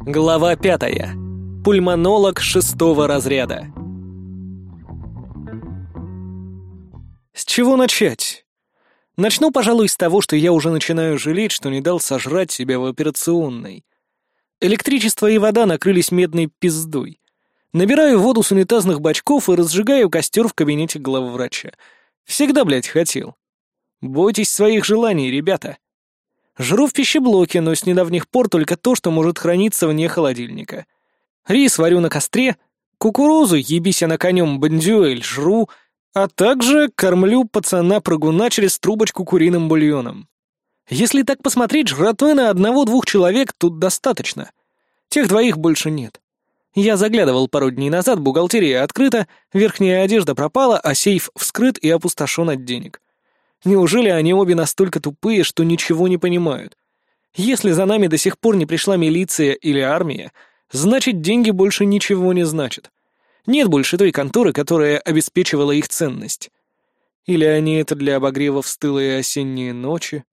Глава пятая. Пульмонолог шестого разряда. С чего начать? Начну, пожалуй, с того, что я уже начинаю жалеть, что не дал сожрать себя в операционной. Электричество и вода накрылись медной пиздой. Набираю воду с унитазных бачков и разжигаю костер в кабинете главврача. Всегда, блядь, хотел. Бойтесь своих желаний, ребята. Жру в пищеблоке, но с недавних пор только то, что может храниться вне холодильника. Рис варю на костре, кукурузу, ебись на конем бандюэль, жру, а также кормлю пацана-прыгуна через трубочку куриным бульоном. Если так посмотреть, жратвы на одного-двух человек тут достаточно. Тех двоих больше нет. Я заглядывал пару дней назад, бухгалтерия открыта, верхняя одежда пропала, а сейф вскрыт и опустошен от денег. Неужели они обе настолько тупые, что ничего не понимают? Если за нами до сих пор не пришла милиция или армия, значит, деньги больше ничего не значат. Нет больше той конторы, которая обеспечивала их ценность. Или они это для обогрева в стылые осенние ночи?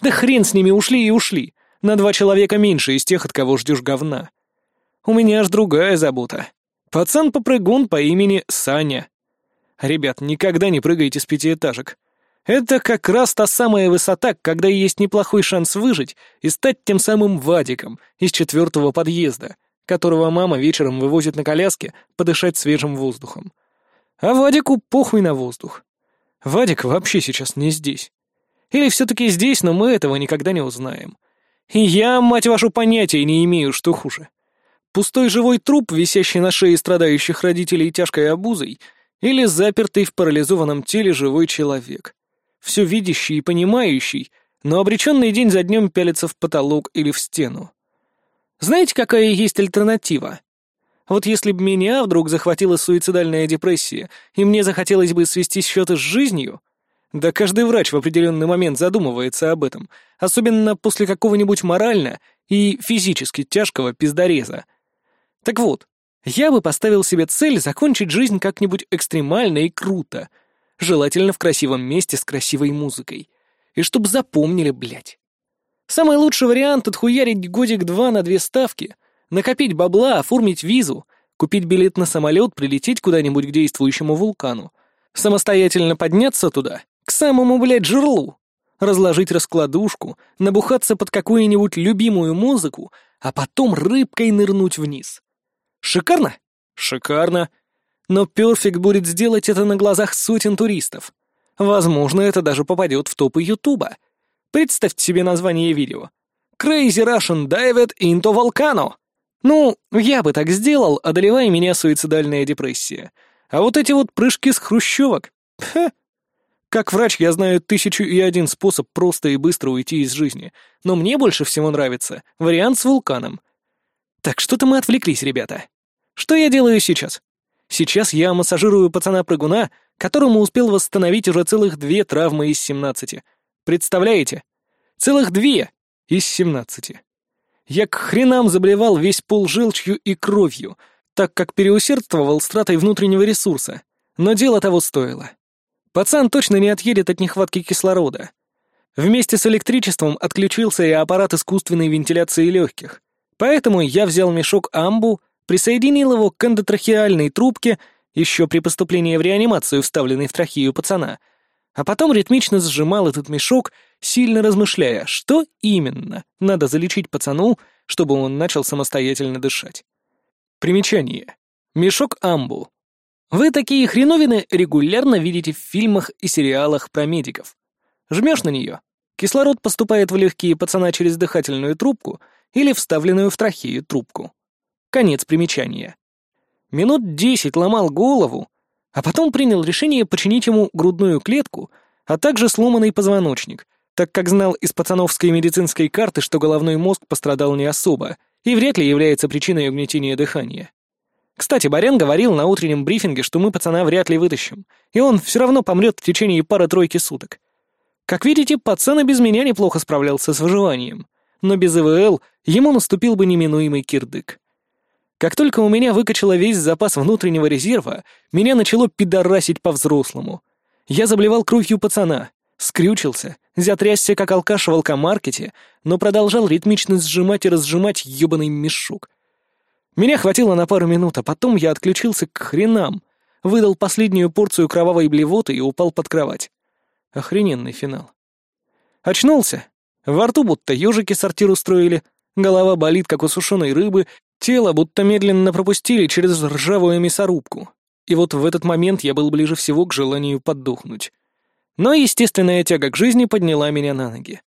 Да хрен с ними, ушли и ушли. На два человека меньше из тех, от кого ждешь говна. У меня аж другая забота. Пацан-попрыгун по имени Саня. Ребят, никогда не прыгайте с пятиэтажек. Это как раз та самая высота, когда есть неплохой шанс выжить и стать тем самым Вадиком из четвертого подъезда, которого мама вечером вывозит на коляске подышать свежим воздухом. А Вадику похуй на воздух. Вадик вообще сейчас не здесь. Или все-таки здесь, но мы этого никогда не узнаем. И я, мать вашу, понятия не имею, что хуже. Пустой живой труп, висящий на шее страдающих родителей тяжкой обузой, или запертый в парализованном теле живой человек все видящий и понимающий, но обреченный день за днем пялится в потолок или в стену. Знаете, какая есть альтернатива? Вот если бы меня вдруг захватила суицидальная депрессия, и мне захотелось бы свести счеты с жизнью, да каждый врач в определенный момент задумывается об этом, особенно после какого-нибудь морально и физически тяжкого пиздореза. Так вот, я бы поставил себе цель закончить жизнь как-нибудь экстремально и круто — желательно в красивом месте с красивой музыкой. И чтоб запомнили, блядь. Самый лучший вариант — отхуярить годик-два на две ставки, накопить бабла, оформить визу, купить билет на самолет, прилететь куда-нибудь к действующему вулкану, самостоятельно подняться туда, к самому, блядь, жерлу, разложить раскладушку, набухаться под какую-нибудь любимую музыку, а потом рыбкой нырнуть вниз. Шикарно? Шикарно. Но Перфект будет сделать это на глазах сотен туристов. Возможно, это даже попадет в топы Ютуба. Представьте себе название видео. Crazy Russian Dived into Volcano. Ну, я бы так сделал, одолевая меня суицидальная депрессия. А вот эти вот прыжки с хрущевок. Пхе. Как врач я знаю тысячу и один способ просто и быстро уйти из жизни, но мне больше всего нравится вариант с вулканом. Так что-то мы отвлеклись, ребята. Что я делаю сейчас? Сейчас я массажирую пацана-прыгуна, которому успел восстановить уже целых две травмы из семнадцати. Представляете? Целых две из семнадцати. Я к хренам заблевал весь пол желчью и кровью, так как переусердствовал с тратой внутреннего ресурса. Но дело того стоило. Пацан точно не отъедет от нехватки кислорода. Вместе с электричеством отключился и аппарат искусственной вентиляции легких. Поэтому я взял мешок амбу, присоединил его к эндотрахеальной трубке, еще при поступлении в реанимацию, вставленной в трахею пацана, а потом ритмично сжимал этот мешок, сильно размышляя, что именно надо залечить пацану, чтобы он начал самостоятельно дышать. Примечание. Мешок амбу. Вы такие хреновины регулярно видите в фильмах и сериалах про медиков. Жмешь на нее, кислород поступает в легкие пацана через дыхательную трубку или вставленную в трахею трубку. Конец примечания. Минут десять ломал голову, а потом принял решение починить ему грудную клетку, а также сломанный позвоночник, так как знал из пацановской медицинской карты, что головной мозг пострадал не особо и вряд ли является причиной угнетения дыхания. Кстати, Барян говорил на утреннем брифинге, что мы пацана вряд ли вытащим, и он все равно помрет в течение пары-тройки суток. Как видите, пацан и без меня неплохо справлялся с выживанием, но без ИВЛ ему наступил бы неминуемый кирдык. Как только у меня выкачало весь запас внутреннего резерва, меня начало пидорасить по-взрослому. Я заблевал кровью пацана, Скрючился, затрясся, как алкаш в алкомаркете, но продолжал ритмично сжимать и разжимать ебаный мешок. Меня хватило на пару минут, а потом я отключился к хренам, выдал последнюю порцию кровавой блевоты и упал под кровать. Охрененный финал. Очнулся. Во рту будто ежики сортир устроили, голова болит, как у сушеной рыбы, тело будто медленно пропустили через ржавую мясорубку. И вот в этот момент я был ближе всего к желанию поддохнуть. Но естественная тяга к жизни подняла меня на ноги.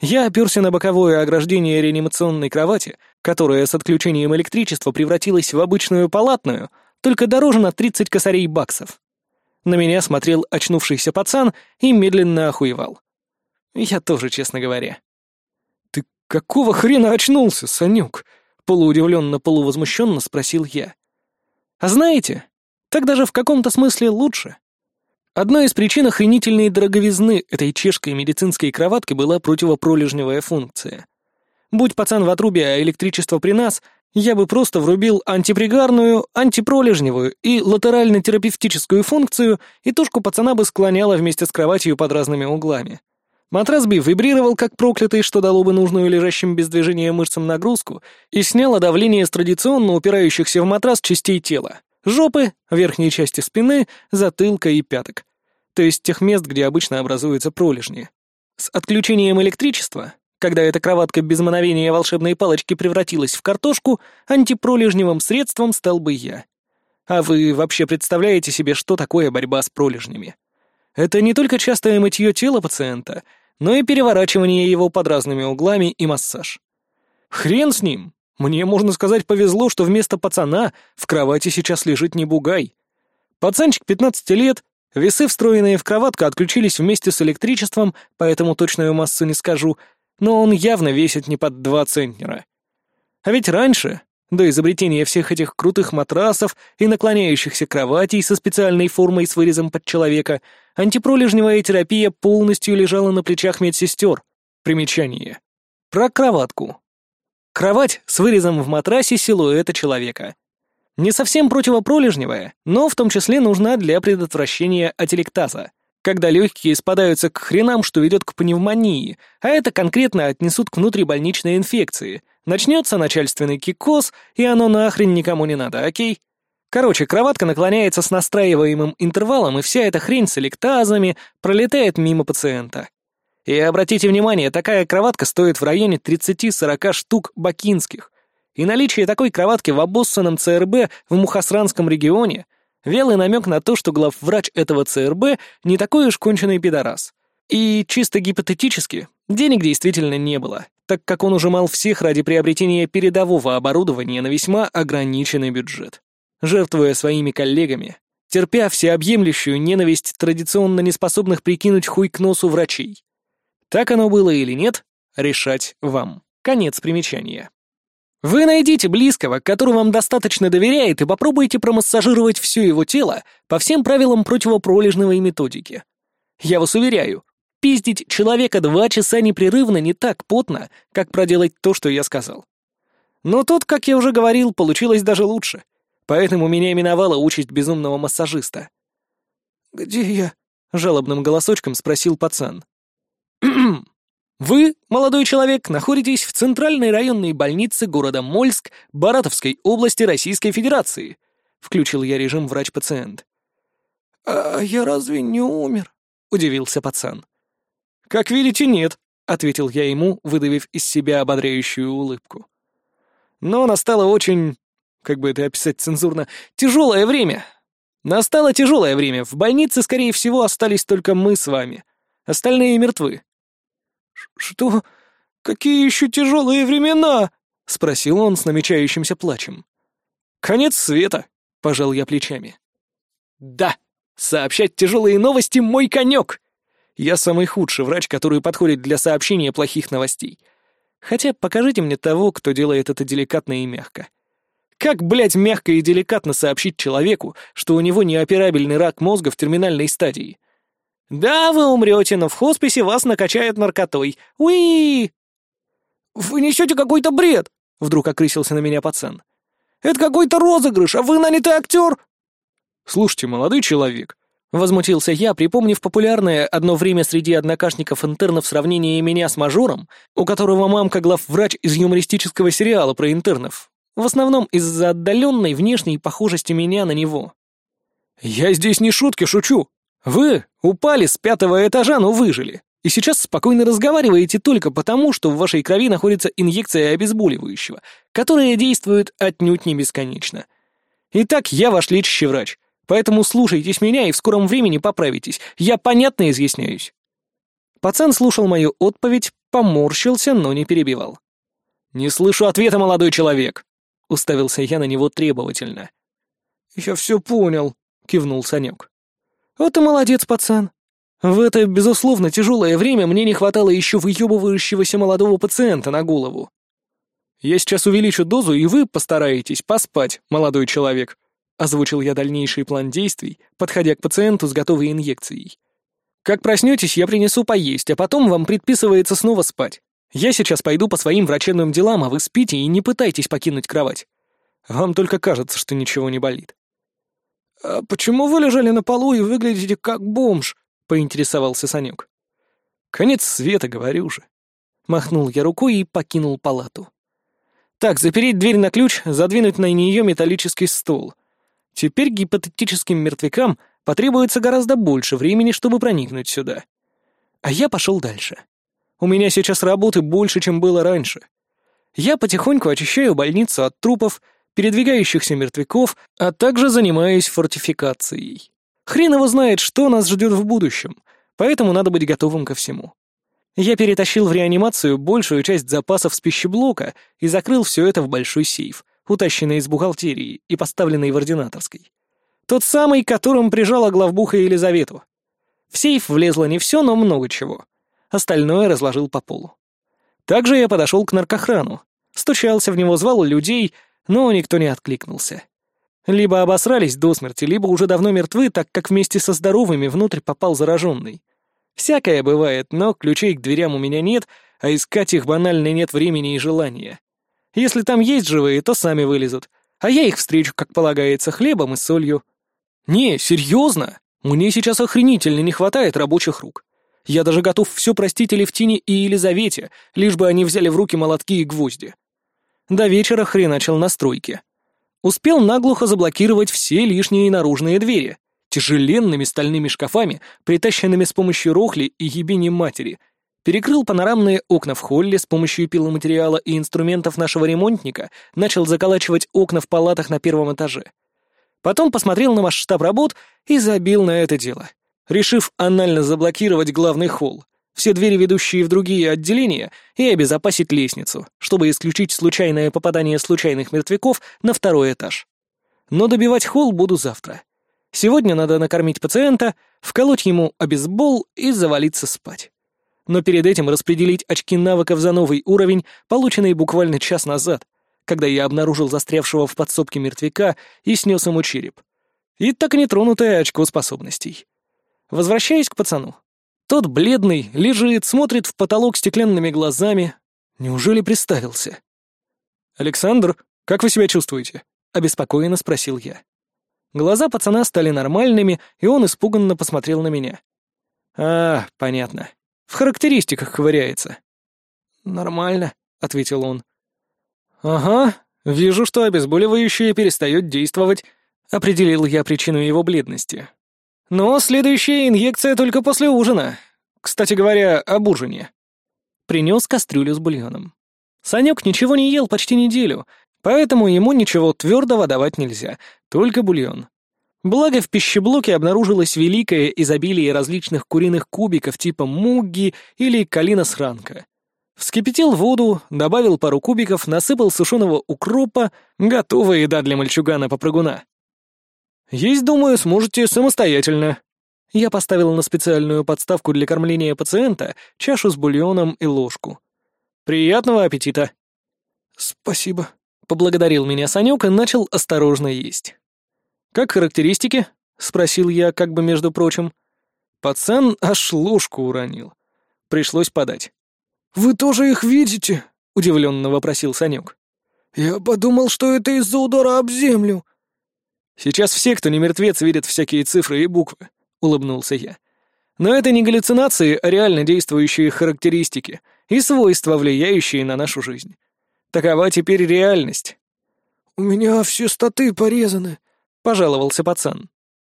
Я оперся на боковое ограждение реанимационной кровати, которая с отключением электричества превратилась в обычную палатную, только дороже на 30 косарей баксов. На меня смотрел очнувшийся пацан и медленно охуевал. Я тоже, честно говоря. «Ты какого хрена очнулся, Санюк?» — полуудивленно-полувозмущенно спросил я. «А знаете, так даже в каком-то смысле лучше». Одной из причин охренительной дороговизны этой чешской медицинской кроватки была противопролежневая функция. Будь пацан в отрубе, а электричество при нас, я бы просто врубил антипригарную, антипролежневую и латерально-терапевтическую функцию, и тушку пацана бы склоняла вместе с кроватью под разными углами. Матрас бы вибрировал как проклятый, что дало бы нужную лежащим без движения мышцам нагрузку, и сняло давление с традиционно упирающихся в матрас частей тела жопы, верхней части спины, затылка и пяток. То есть тех мест, где обычно образуются пролежни. С отключением электричества, когда эта кроватка без мановения волшебной палочки превратилась в картошку, антипролежневым средством стал бы я. А вы вообще представляете себе, что такое борьба с пролежнями? Это не только частое мытье тела пациента, но и переворачивание его под разными углами и массаж. Хрен с ним, мне, можно сказать, повезло, что вместо пацана в кровати сейчас лежит не бугай. Пацанчик 15 лет, весы, встроенные в кроватку, отключились вместе с электричеством, поэтому точную массу не скажу, но он явно весит не под 2 центнера. А ведь раньше, до изобретения всех этих крутых матрасов и наклоняющихся кроватей со специальной формой с вырезом под человека, антипролежневая терапия полностью лежала на плечах медсестер. Примечание. Про кроватку. Кровать с вырезом в матрасе силуэта человека. Не совсем противопролежневая, но в том числе нужна для предотвращения ателектаза, когда легкие спадаются к хренам, что ведет к пневмонии, а это конкретно отнесут к внутрибольничной инфекции. Начнется начальственный кикоз, и оно нахрен никому не надо, окей? Короче, кроватка наклоняется с настраиваемым интервалом, и вся эта хрень с электазами пролетает мимо пациента. И обратите внимание, такая кроватка стоит в районе 30-40 штук бакинских. И наличие такой кроватки в обоссанном ЦРБ в Мухасранском регионе — велый намек на то, что главврач этого ЦРБ не такой уж конченый пидорас. И чисто гипотетически, денег действительно не было, так как он ужимал всех ради приобретения передового оборудования на весьма ограниченный бюджет. Жертвуя своими коллегами, терпя всеобъемлющую ненависть традиционно неспособных прикинуть хуй к носу врачей. Так оно было или нет, решать вам. Конец примечания. Вы найдите близкого, который вам достаточно доверяет, и попробуйте промассажировать все его тело по всем правилам противопролежной методики. Я вас уверяю, пиздить человека два часа непрерывно не так потно, как проделать то, что я сказал. Но тут, как я уже говорил, получилось даже лучше, поэтому меня миновала участь безумного массажиста. «Где я?» — жалобным голосочком спросил пацан. Вы, молодой человек, находитесь в Центральной районной больнице города Мольск Баратовской области Российской Федерации. Включил я режим врач-пациент. «А я разве не умер?» — удивился пацан. «Как видите, нет», — ответил я ему, выдавив из себя ободряющую улыбку. «Но настало очень, как бы это описать цензурно, тяжелое время. Настало тяжелое время. В больнице, скорее всего, остались только мы с вами. Остальные мертвы. «Что? Какие еще тяжелые времена?» — спросил он с намечающимся плачем. «Конец света», — пожал я плечами. «Да, сообщать тяжелые новости — мой конек. Я самый худший врач, который подходит для сообщения плохих новостей. Хотя покажите мне того, кто делает это деликатно и мягко. Как, блядь, мягко и деликатно сообщить человеку, что у него неоперабельный рак мозга в терминальной стадии? «Да, вы умрете, но в хосписе вас накачают наркотой. Уи!» «Вы несете какой-то бред!» — вдруг окрысился на меня пацан. «Это какой-то розыгрыш, а вы нанятый актер!» «Слушайте, молодой человек, Возмутился я, припомнив популярное одно время среди однокашников-интернов сравнение меня с мажором, у которого мамка главврач из юмористического сериала про интернов, в основном из-за отдаленной внешней похожести меня на него. «Я здесь не шутки шучу. Вы упали с пятого этажа, но выжили. И сейчас спокойно разговариваете только потому, что в вашей крови находится инъекция обезболивающего, которая действует отнюдь не бесконечно. Итак, я ваш лечащий врач. Поэтому слушайтесь меня и в скором времени поправитесь. Я понятно изъясняюсь». Пацан слушал мою отповедь, поморщился, но не перебивал. «Не слышу ответа, молодой человек!» — уставился я на него требовательно. «Я все понял», — кивнул Санек. «Вот и молодец, пацан. В это, безусловно, тяжелое время мне не хватало еще выебывающегося молодого пациента на голову. Я сейчас увеличу дозу, и вы постараетесь поспать, молодой человек», — озвучил я дальнейший план действий, подходя к пациенту с готовой инъекцией. «Как проснетесь, я принесу поесть, а потом вам предписывается снова спать. Я сейчас пойду по своим врачебным делам, а вы спите и не пытайтесь покинуть кровать. Вам только кажется, что ничего не болит». «А почему вы лежали на полу и выглядите как бомж?» — поинтересовался Санек. «Конец света, говорю же». Махнул я рукой и покинул палату. «Так, запереть дверь на ключ, задвинуть на нее металлический стол. Теперь гипотетическим мертвякам потребуется гораздо больше времени, чтобы проникнуть сюда. А я пошел дальше. У меня сейчас работы больше, чем было раньше. Я потихоньку очищаю больницу от трупов, передвигающихся мертвяков, а также занимаюсь фортификацией. Хрен его знает, что нас ждет в будущем, поэтому надо быть готовым ко всему. Я перетащил в реанимацию большую часть запасов с пищеблока и закрыл все это в большой сейф, утащенный из бухгалтерии и поставленный в ординаторской. Тот самый, которым прижала главбуха Елизавету. В сейф влезло не все, но много чего. Остальное разложил по полу. Также я подошел к наркохрану, стучался в него, звал людей, но никто не откликнулся. Либо обосрались до смерти, либо уже давно мертвы, так как вместе со здоровыми внутрь попал зараженный. Всякое бывает, но ключей к дверям у меня нет, а искать их банально нет времени и желания. Если там есть живые, то сами вылезут, а я их встречу, как полагается, хлебом и солью. Не, серьезно, мне сейчас охренительно не хватает рабочих рук. Я даже готов все простить Левтине и Елизавете, лишь бы они взяли в руки молотки и гвозди. До вечера хреначил на стройке. Успел наглухо заблокировать все лишние наружные двери, тяжеленными стальными шкафами, притащенными с помощью рохли и ебени матери. Перекрыл панорамные окна в холле с помощью пиломатериала и инструментов нашего ремонтника, начал заколачивать окна в палатах на первом этаже. Потом посмотрел на масштаб работ и забил на это дело, решив анально заблокировать главный холл, все двери, ведущие в другие отделения, и обезопасить лестницу, чтобы исключить случайное попадание случайных мертвяков на второй этаж. Но добивать холл буду завтра. Сегодня надо накормить пациента, вколоть ему обезбол и завалиться спать. Но перед этим распределить очки навыков за новый уровень, полученный буквально час назад, когда я обнаружил застрявшего в подсобке мертвяка и снес ему череп. И так нетронутое очко способностей. Возвращаясь к пацану. Тот бледный, лежит, смотрит в потолок стеклянными глазами. Неужели приставился? «Александр, как вы себя чувствуете?» — обеспокоенно спросил я. Глаза пацана стали нормальными, и он испуганно посмотрел на меня. «А, понятно. В характеристиках ковыряется». «Нормально», — ответил он. «Ага, вижу, что обезболивающее перестает действовать», — определил я причину его бледности. Но следующая инъекция только после ужина. Кстати говоря, об ужине. Принес кастрюлю с бульоном. Санек ничего не ел почти неделю, поэтому ему ничего твердого давать нельзя, только бульон. Благо в пищеблоке обнаружилось великое изобилие различных куриных кубиков типа мугги или калина сранка. Вскипятил воду, добавил пару кубиков, насыпал сушеного укропа, готовая еда для мальчугана-попрыгуна. Есть, думаю, сможете самостоятельно». Я поставил на специальную подставку для кормления пациента чашу с бульоном и ложку. «Приятного аппетита!» «Спасибо», — поблагодарил меня Санек и начал осторожно есть. «Как характеристики?» — спросил я, как бы между прочим. Пацан аж ложку уронил. Пришлось подать. «Вы тоже их видите?» — удивленно вопросил Санек. «Я подумал, что это из-за удара об землю». «Сейчас все, кто не мертвец, видят всякие цифры и буквы», — улыбнулся я. «Но это не галлюцинации, а реально действующие характеристики и свойства, влияющие на нашу жизнь. Такова теперь реальность». «У меня все статы порезаны», — пожаловался пацан.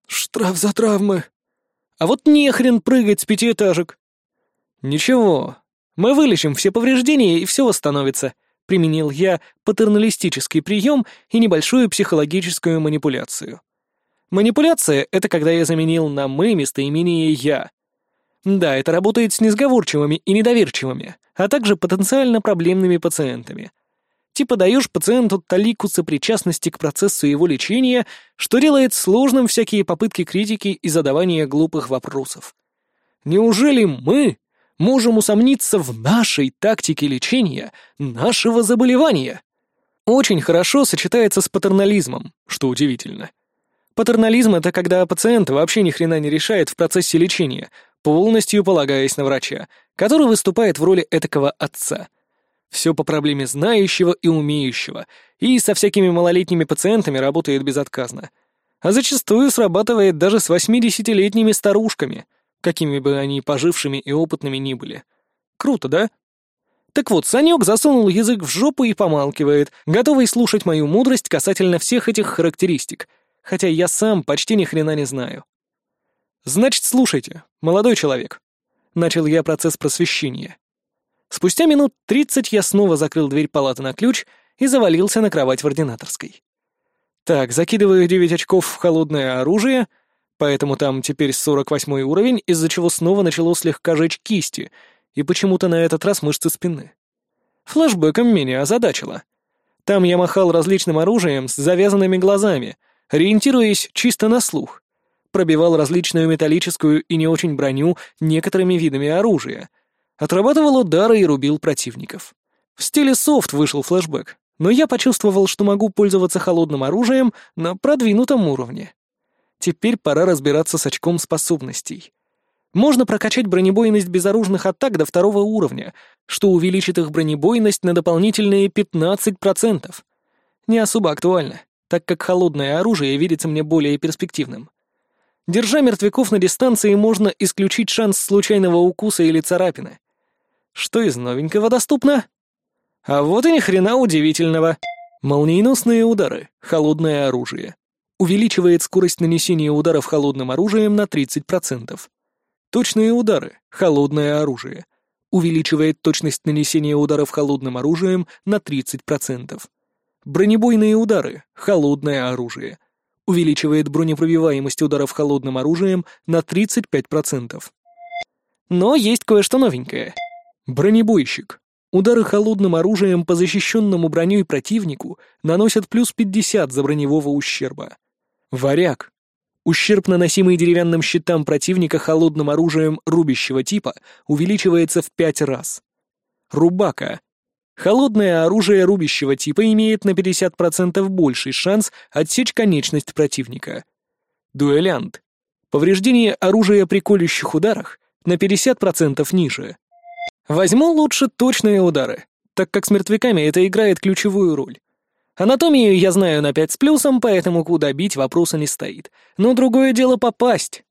«Штраф за травмы». «А вот нехрен прыгать с пятиэтажек». «Ничего, мы вылечим все повреждения, и все восстановится», — применил я патерналистический прием и небольшую психологическую манипуляцию. Манипуляция — это когда я заменил на «мы» местоимение «я». Да, это работает с несговорчивыми и недоверчивыми, а также потенциально проблемными пациентами. Типа даешь пациенту талику сопричастности к процессу его лечения, что делает сложным всякие попытки критики и задавания глупых вопросов. Неужели мы можем усомниться в нашей тактике лечения нашего заболевания? Очень хорошо сочетается с патернализмом, что удивительно. Патернализм — это когда пациент вообще ни хрена не решает в процессе лечения, полностью полагаясь на врача, который выступает в роли этакого отца. Все по проблеме знающего и умеющего, и со всякими малолетними пациентами работает безотказно. А зачастую срабатывает даже с 80-летними старушками, какими бы они пожившими и опытными ни были. Круто, да? Так вот, Санек засунул язык в жопу и помалкивает, готовый слушать мою мудрость касательно всех этих характеристик — хотя я сам почти ни хрена не знаю. «Значит, слушайте, молодой человек». Начал я процесс просвещения. Спустя минут тридцать я снова закрыл дверь палаты на ключ и завалился на кровать в ординаторской. Так, закидываю девять очков в холодное оружие, поэтому там теперь сорок восьмой уровень, из-за чего снова начало слегка жечь кисти, и почему-то на этот раз мышцы спины. Флэшбэком меня озадачило. Там я махал различным оружием с завязанными глазами — ориентируясь чисто на слух. Пробивал различную металлическую и не очень броню некоторыми видами оружия. Отрабатывал удары и рубил противников. В стиле софт вышел флешбэк, но я почувствовал, что могу пользоваться холодным оружием на продвинутом уровне. Теперь пора разбираться с очком способностей. Можно прокачать бронебойность безоружных атак до второго уровня, что увеличит их бронебойность на дополнительные 15%. Не особо актуально так как холодное оружие видится мне более перспективным. Держа мертвяков на дистанции, можно исключить шанс случайного укуса или царапины. Что из новенького доступно? А вот и ни хрена удивительного. Молниеносные удары, холодное оружие. Увеличивает скорость нанесения ударов холодным оружием на 30%. Точные удары, холодное оружие. Увеличивает точность нанесения ударов холодным оружием на 30%. Бронебойные удары, холодное оружие. Увеличивает бронепробиваемость ударов холодным оружием на 35%. Но есть кое-что новенькое. Бронебойщик. Удары холодным оружием по защищенному броней противнику наносят плюс 50 за броневого ущерба. Варяг. Ущерб, наносимый деревянным щитам противника холодным оружием рубящего типа, увеличивается в 5 раз. Рубака. Холодное оружие рубящего типа имеет на 50% больший шанс отсечь конечность противника. Дуэлянт. Повреждение оружия при колющих ударах на 50% ниже. Возьму лучше точные удары, так как с мертвяками это играет ключевую роль. Анатомию я знаю на 5 с плюсом, поэтому куда бить вопроса не стоит. Но другое дело попасть.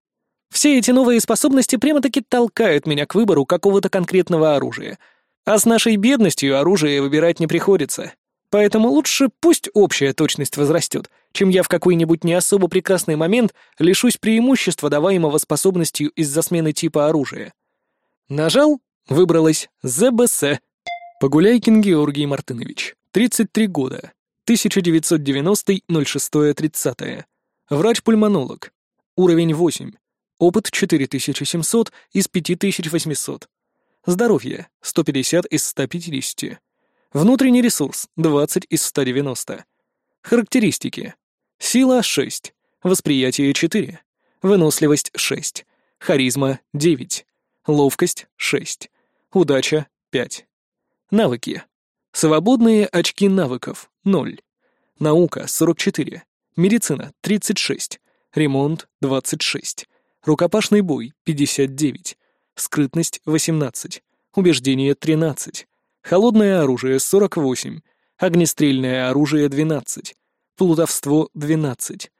Все эти новые способности прямо-таки толкают меня к выбору какого-то конкретного оружия — а с нашей бедностью оружие выбирать не приходится. Поэтому лучше пусть общая точность возрастет, чем я в какой-нибудь не особо прекрасный момент лишусь преимущества, даваемого способностью из-за смены типа оружия. Нажал, выбралась ЗБС. Погуляйкин Георгий Мартынович, 33 года, 1990-06-30. Врач-пульмонолог. Уровень 8. Опыт 4700 из 5800. Здоровье — 150 из 150. Внутренний ресурс — 20 из 190. Характеристики. Сила — 6. Восприятие — 4. Выносливость — 6. Харизма — 9. Ловкость — 6. Удача — 5. Навыки. Свободные очки навыков — 0. Наука — 44. Медицина — 36. Ремонт — 26. Рукопашный бой — 59. Скрытность — 18. Убеждение — 13. Холодное оружие — 48. Огнестрельное оружие — 12. Плутовство — 12.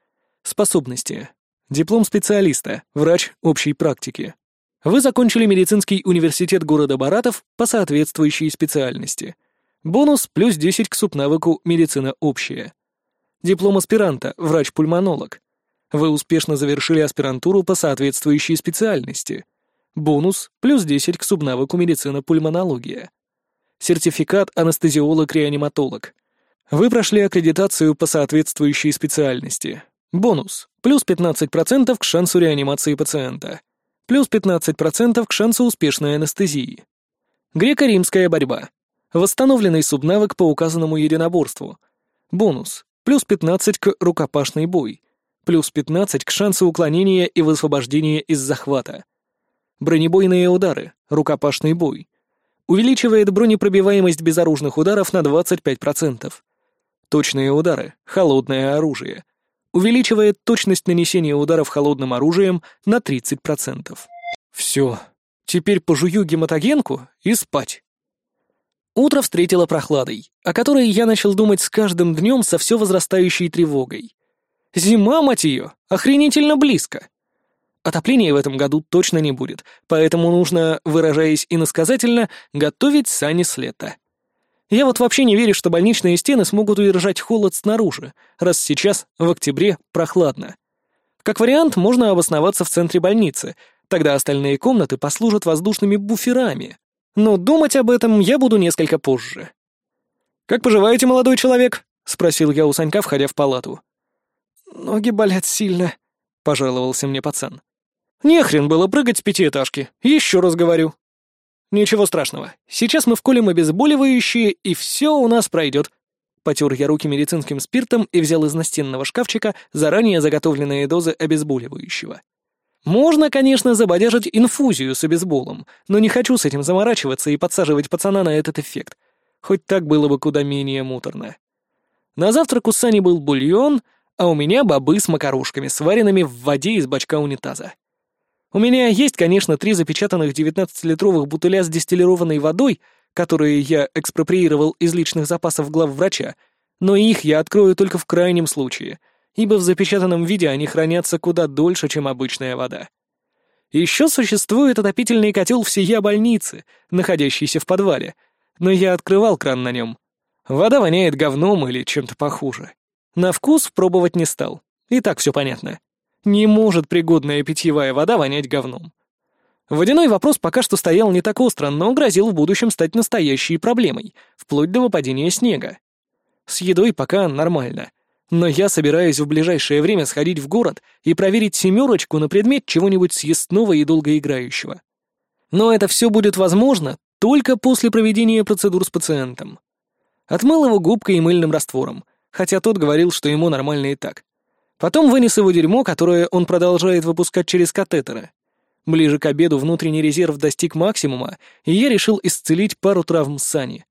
Способности. Диплом специалиста, врач общей практики. Вы закончили медицинский университет города Баратов по соответствующей специальности. Бонус плюс 10 к субнавыку «Медицина общая». Диплом аспиранта, врач-пульмонолог. Вы успешно завершили аспирантуру по соответствующей специальности. Бонус плюс 10 к субнавыку «Медицина-пульмонология». Сертификат анестезиолог-реаниматолог. Вы прошли аккредитацию по соответствующей специальности. Бонус плюс 15% к шансу реанимации пациента плюс 15% к шансу успешной анестезии. Греко-римская борьба. Восстановленный субнавык по указанному единоборству. Бонус. Плюс 15 к рукопашный бой. Плюс 15 к шансу уклонения и высвобождения из захвата. Бронебойные удары. Рукопашный бой. Увеличивает бронепробиваемость безоружных ударов на 25%. Точные удары. Холодное оружие увеличивает точность нанесения ударов холодным оружием на 30%. Все, теперь пожую гематогенку и спать. Утро встретило прохладой, о которой я начал думать с каждым днем со все возрастающей тревогой. Зима, мать ее, охренительно близко. Отопления в этом году точно не будет, поэтому нужно, выражаясь иносказательно, готовить сани с лета. Я вот вообще не верю, что больничные стены смогут удержать холод снаружи, раз сейчас, в октябре, прохладно. Как вариант, можно обосноваться в центре больницы, тогда остальные комнаты послужат воздушными буферами. Но думать об этом я буду несколько позже. «Как поживаете, молодой человек?» — спросил я у Санька, входя в палату. «Ноги болят сильно», — пожаловался мне пацан. «Нехрен было прыгать с пятиэтажки, еще раз говорю», «Ничего страшного. Сейчас мы вколем обезболивающие, и все у нас пройдет». Потер я руки медицинским спиртом и взял из настенного шкафчика заранее заготовленные дозы обезболивающего. Можно, конечно, забодяжить инфузию с обезболом, но не хочу с этим заморачиваться и подсаживать пацана на этот эффект. Хоть так было бы куда менее муторно. На завтрак у Сани был бульон, а у меня бобы с макарошками, сваренными в воде из бачка унитаза. У меня есть, конечно, три запечатанных 19-литровых бутыля с дистиллированной водой, которые я экспроприировал из личных запасов главврача, но их я открою только в крайнем случае, ибо в запечатанном виде они хранятся куда дольше, чем обычная вода. Еще существует отопительный котел всея больницы, находящийся в подвале, но я открывал кран на нем. Вода воняет говном или чем-то похуже. На вкус пробовать не стал, и так все понятно. Не может пригодная питьевая вода вонять говном. Водяной вопрос пока что стоял не так остро, но грозил в будущем стать настоящей проблемой, вплоть до выпадения снега. С едой пока нормально, но я собираюсь в ближайшее время сходить в город и проверить семерочку на предмет чего-нибудь съестного и долгоиграющего. Но это все будет возможно только после проведения процедур с пациентом. Отмыл его губкой и мыльным раствором, хотя тот говорил, что ему нормально и так. Потом вынес его дерьмо, которое он продолжает выпускать через катетеры. Ближе к обеду внутренний резерв достиг максимума, и я решил исцелить пару травм Сани.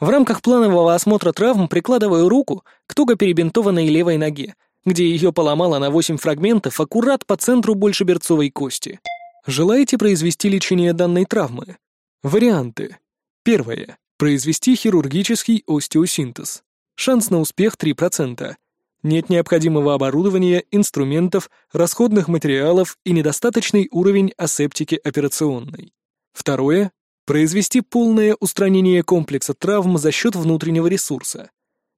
В рамках планового осмотра травм прикладываю руку к туго перебинтованной левой ноге, где ее поломало на 8 фрагментов аккурат по центру большеберцовой кости. Желаете произвести лечение данной травмы? Варианты. Первое. Произвести хирургический остеосинтез. Шанс на успех 3%. Нет необходимого оборудования, инструментов, расходных материалов и недостаточный уровень асептики операционной. Второе — произвести полное устранение комплекса травм за счет внутреннего ресурса.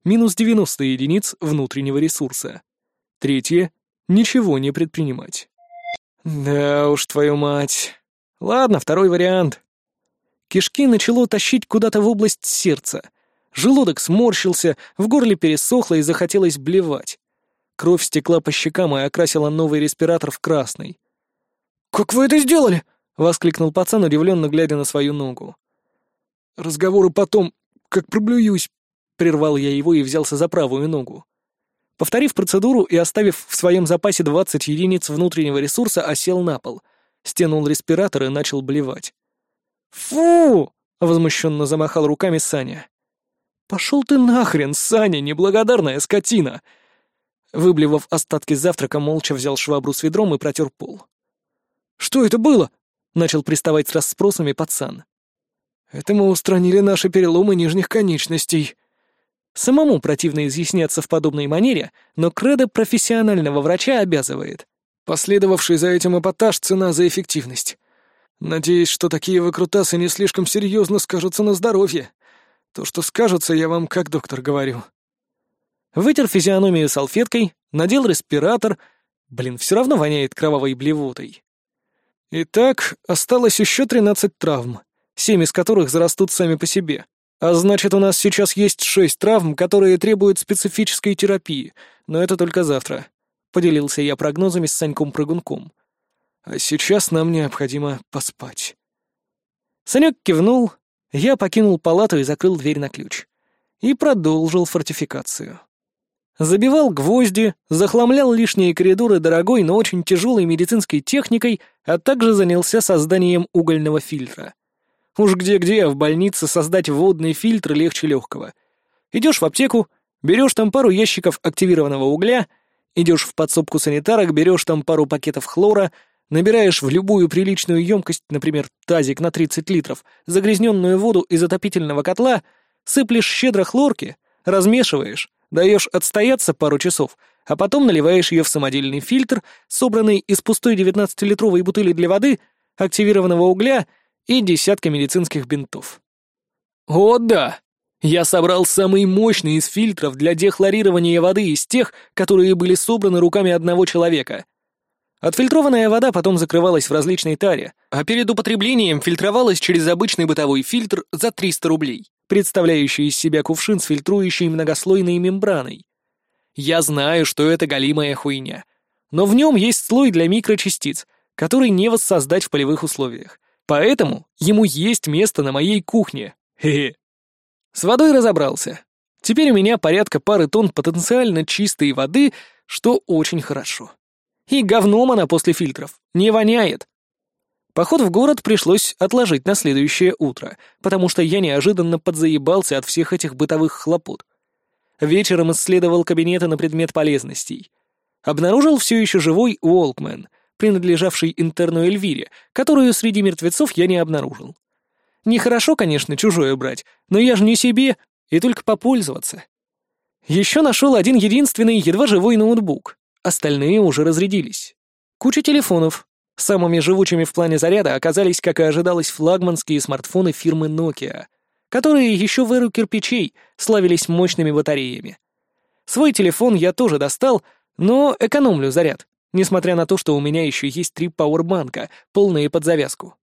Минус 90 единиц внутреннего ресурса. Третье — ничего не предпринимать. Да уж, твою мать. Ладно, второй вариант. Кишки начало тащить куда-то в область сердца — Желудок сморщился, в горле пересохло и захотелось блевать. Кровь стекла по щекам и окрасила новый респиратор в красный. «Как вы это сделали?» — воскликнул пацан, удивленно глядя на свою ногу. «Разговоры потом, как проблююсь», — прервал я его и взялся за правую ногу. Повторив процедуру и оставив в своем запасе 20 единиц внутреннего ресурса, осел на пол, стянул респиратор и начал блевать. «Фу!» — возмущенно замахал руками Саня. «Пошел ты нахрен, Саня, неблагодарная скотина!» Выблевав остатки завтрака, молча взял швабру с ведром и протер пол. «Что это было?» — начал приставать с расспросами пацан. «Это мы устранили наши переломы нижних конечностей». Самому противно изъясняться в подобной манере, но кредо профессионального врача обязывает. Последовавший за этим эпатаж — цена за эффективность. Надеюсь, что такие выкрутасы не слишком серьезно скажутся на здоровье. То, что скажутся, я вам как доктор говорю. Вытер физиономию салфеткой, надел респиратор. Блин, все равно воняет кровавой блевотой. Итак, осталось еще 13 травм, семь из которых зарастут сами по себе. А значит, у нас сейчас есть шесть травм, которые требуют специфической терапии, но это только завтра. Поделился я прогнозами с Саньком-прыгунком. А сейчас нам необходимо поспать. Санек кивнул, я покинул палату и закрыл дверь на ключ. И продолжил фортификацию. Забивал гвозди, захламлял лишние коридоры дорогой, но очень тяжелой медицинской техникой, а также занялся созданием угольного фильтра. Уж где-где, а в больнице создать водный фильтр легче легкого. Идешь в аптеку, берешь там пару ящиков активированного угля, идешь в подсобку санитарок, берешь там пару пакетов хлора, набираешь в любую приличную емкость, например, тазик на 30 литров, загрязненную воду из отопительного котла, сыплешь щедро хлорки, размешиваешь, даешь отстояться пару часов, а потом наливаешь ее в самодельный фильтр, собранный из пустой 19-литровой бутыли для воды, активированного угля и десятка медицинских бинтов. О да! Я собрал самый мощный из фильтров для дехлорирования воды из тех, которые были собраны руками одного человека. Отфильтрованная вода потом закрывалась в различной таре, а перед употреблением фильтровалась через обычный бытовой фильтр за 300 рублей представляющий из себя кувшин с фильтрующей многослойной мембраной. Я знаю, что это галимая хуйня. Но в нем есть слой для микрочастиц, который не воссоздать в полевых условиях. Поэтому ему есть место на моей кухне. Хе-хе. С водой разобрался. Теперь у меня порядка пары тонн потенциально чистой воды, что очень хорошо. И говном она после фильтров. Не воняет. Поход в город пришлось отложить на следующее утро, потому что я неожиданно подзаебался от всех этих бытовых хлопот. Вечером исследовал кабинеты на предмет полезностей. Обнаружил все еще живой Уолкмен, принадлежавший интерну Эльвире, которую среди мертвецов я не обнаружил. Нехорошо, конечно, чужое брать, но я же не себе, и только попользоваться. Еще нашел один единственный едва живой ноутбук, остальные уже разрядились. Куча телефонов, Самыми живучими в плане заряда оказались, как и ожидалось, флагманские смартфоны фирмы Nokia, которые еще в эру кирпичей славились мощными батареями. Свой телефон я тоже достал, но экономлю заряд, несмотря на то, что у меня еще есть три пауэрбанка, полные под завязку.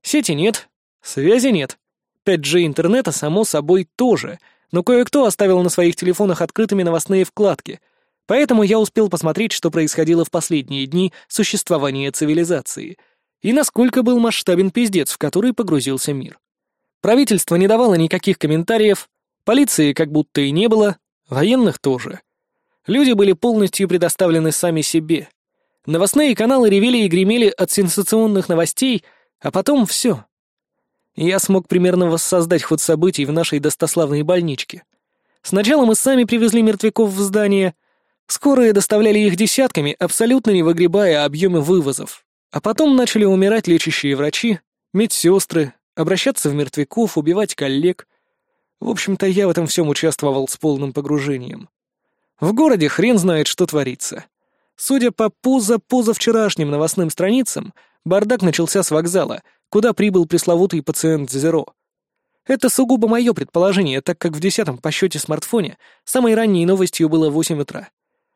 Сети нет, связи нет. 5G интернета, само собой, тоже, но кое-кто оставил на своих телефонах открытыми новостные вкладки, Поэтому я успел посмотреть, что происходило в последние дни существования цивилизации, и насколько был масштабен пиздец, в который погрузился мир. Правительство не давало никаких комментариев, полиции как будто и не было, военных тоже. Люди были полностью предоставлены сами себе. Новостные каналы ревели и гремели от сенсационных новостей, а потом все. Я смог примерно воссоздать ход событий в нашей достославной больничке. Сначала мы сами привезли мертвяков в здание — Скорые доставляли их десятками, абсолютно не выгребая объемы вывозов. А потом начали умирать лечащие врачи, медсестры, обращаться в мертвяков, убивать коллег. В общем-то, я в этом всем участвовал с полным погружением. В городе хрен знает, что творится. Судя по поза-позавчерашним новостным страницам, бардак начался с вокзала, куда прибыл пресловутый пациент Зеро. Это сугубо мое предположение, так как в десятом по счете смартфоне самой ранней новостью было 8 утра.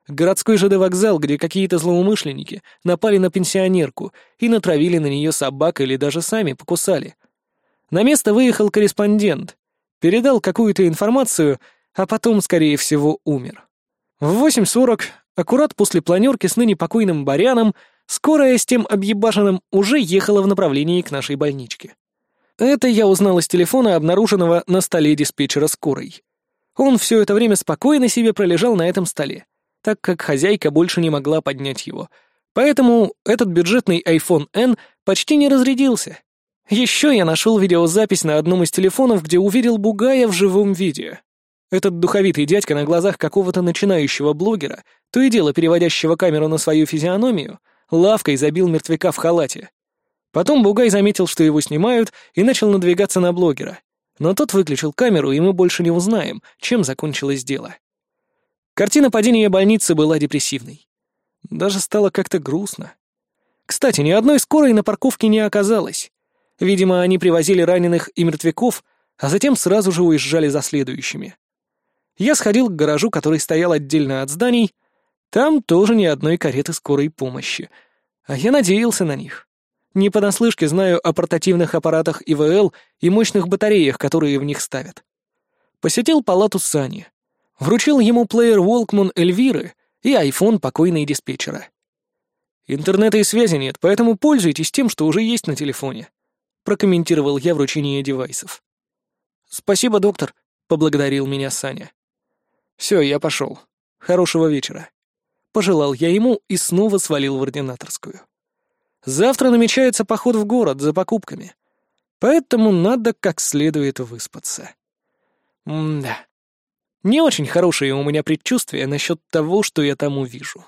Городской ЖД вокзал, где какие-то злоумышленники напали на пенсионерку и натравили на нее собак или даже сами покусали. На место выехал корреспондент, передал какую-то информацию, а потом, скорее всего, умер. В 8.40, аккурат после планерки с ныне покойным Баряном, скорая с тем объебашенным уже ехала в направлении к нашей больничке. Это я узнал из телефона, обнаруженного на столе диспетчера скорой. Он все это время спокойно себе пролежал на этом столе так как хозяйка больше не могла поднять его. Поэтому этот бюджетный iPhone N почти не разрядился. Еще я нашел видеозапись на одном из телефонов, где увидел Бугая в живом виде. Этот духовитый дядька на глазах какого-то начинающего блогера, то и дело переводящего камеру на свою физиономию, лавкой забил мертвяка в халате. Потом Бугай заметил, что его снимают, и начал надвигаться на блогера. Но тот выключил камеру, и мы больше не узнаем, чем закончилось дело. Картина падения больницы была депрессивной. Даже стало как-то грустно. Кстати, ни одной скорой на парковке не оказалось. Видимо, они привозили раненых и мертвяков, а затем сразу же уезжали за следующими. Я сходил к гаражу, который стоял отдельно от зданий. Там тоже ни одной кареты скорой помощи. А я надеялся на них. Не понаслышке знаю о портативных аппаратах ИВЛ и мощных батареях, которые в них ставят. Посетил палату Сани. Вручил ему плеер Волкман Эльвиры и айфон покойной диспетчера. «Интернета и связи нет, поэтому пользуйтесь тем, что уже есть на телефоне», прокомментировал я вручение девайсов. «Спасибо, доктор», — поблагодарил меня Саня. «Все, я пошел. Хорошего вечера». Пожелал я ему и снова свалил в ординаторскую. Завтра намечается поход в город за покупками, поэтому надо как следует выспаться. М-да. Не очень хорошее у меня предчувствие насчет того, что я там увижу.